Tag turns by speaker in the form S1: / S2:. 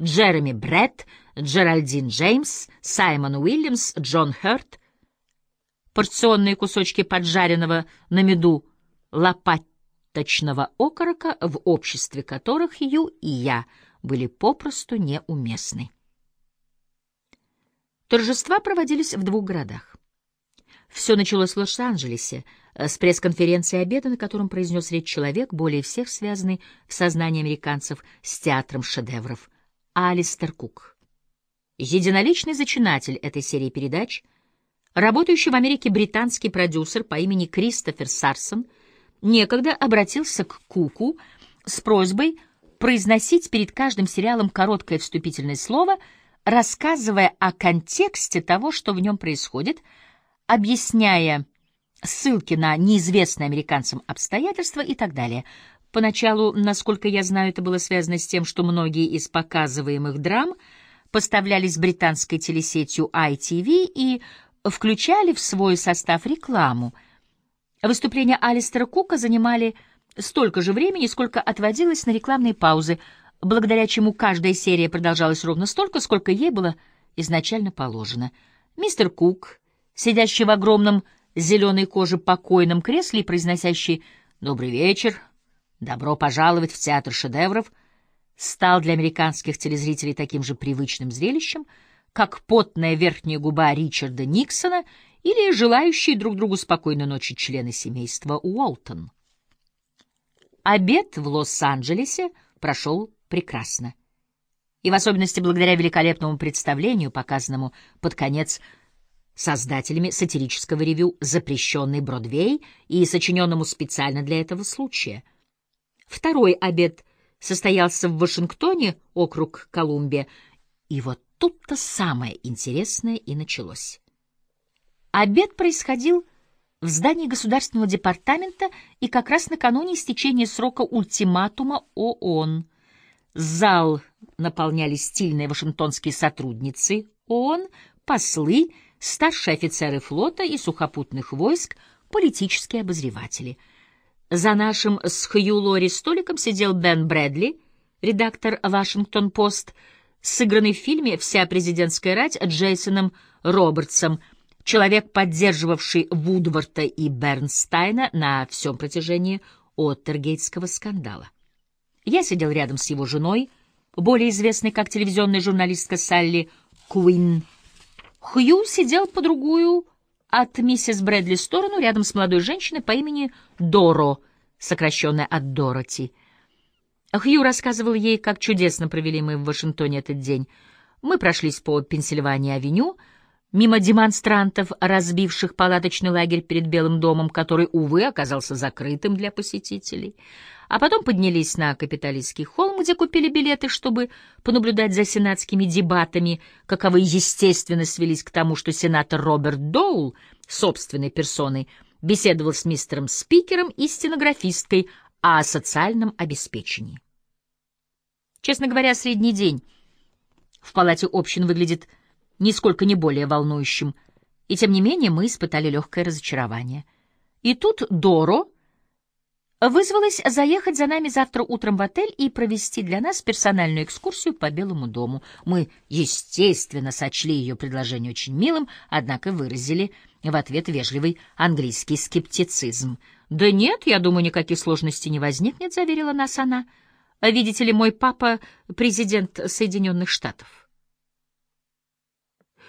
S1: Джереми Бретт, Джеральдин Джеймс, Саймон Уильямс, Джон Хёрт. Порционные кусочки поджаренного на меду лопаточного окорока, в обществе которых Ю и я были попросту неуместны. Торжества проводились в двух городах. Все началось в Лос-Анджелесе, э, с пресс-конференции обеда, на котором произнес речь человек, более всех связанный в сознании американцев с театром шедевров, Алистер Кук. Единоличный зачинатель этой серии передач, работающий в Америке британский продюсер по имени Кристофер Сарсон, некогда обратился к Куку с просьбой произносить перед каждым сериалом короткое вступительное слово, рассказывая о контексте того, что в нем происходит — объясняя ссылки на неизвестные американцам обстоятельства и так далее. Поначалу, насколько я знаю, это было связано с тем, что многие из показываемых драм поставлялись британской телесетью ITV и включали в свой состав рекламу. Выступления Алистера Кука занимали столько же времени, сколько отводилось на рекламные паузы, благодаря чему каждая серия продолжалась ровно столько, сколько ей было изначально положено. Мистер Кук сидящий в огромном зеленой коже покойном кресле и произносящий «Добрый вечер, добро пожаловать в театр шедевров», стал для американских телезрителей таким же привычным зрелищем, как потная верхняя губа Ричарда Никсона или желающие друг другу спокойной ночи члены семейства Уолтон. Обед в Лос-Анджелесе прошел прекрасно. И в особенности благодаря великолепному представлению, показанному под конец создателями сатирического ревю «Запрещенный Бродвей» и сочиненному специально для этого случая. Второй обед состоялся в Вашингтоне, округ Колумбия, и вот тут-то самое интересное и началось. Обед происходил в здании Государственного департамента и как раз накануне истечения срока ультиматума ООН. Зал наполняли стильные вашингтонские сотрудницы ООН, послы, старшие офицеры флота и сухопутных войск, политические обозреватели. За нашим с Хью Лори столиком сидел Бен Брэдли, редактор «Вашингтон-Пост», сыгранный в фильме «Вся президентская рать» Джейсоном Робертсом, человек, поддерживавший Вудворта и Бернстайна на всем протяжении Оттергейтского скандала. Я сидел рядом с его женой, более известной как телевизионная журналистка Салли Куин, Хью сидел по другую от миссис Брэдли сторону, рядом с молодой женщиной по имени Доро, сокращенная от Дороти. Хью рассказывал ей, как чудесно провели мы в Вашингтоне этот день. Мы прошлись по Пенсильвании-авеню, мимо демонстрантов, разбивших палаточный лагерь перед Белым домом, который, увы, оказался закрытым для посетителей а потом поднялись на Капитолийский холм, где купили билеты, чтобы понаблюдать за сенатскими дебатами, каковы, естественно, свелись к тому, что сенатор Роберт Доул собственной персоной беседовал с мистером спикером и стенографисткой о социальном обеспечении. Честно говоря, средний день в палате общин выглядит нисколько не более волнующим, и тем не менее мы испытали легкое разочарование. И тут Доро вызвалась заехать за нами завтра утром в отель и провести для нас персональную экскурсию по Белому дому. Мы, естественно, сочли ее предложение очень милым, однако выразили в ответ вежливый английский скептицизм. «Да нет, я думаю, никаких сложностей не возникнет», — заверила нас она. «Видите ли, мой папа — президент Соединенных Штатов».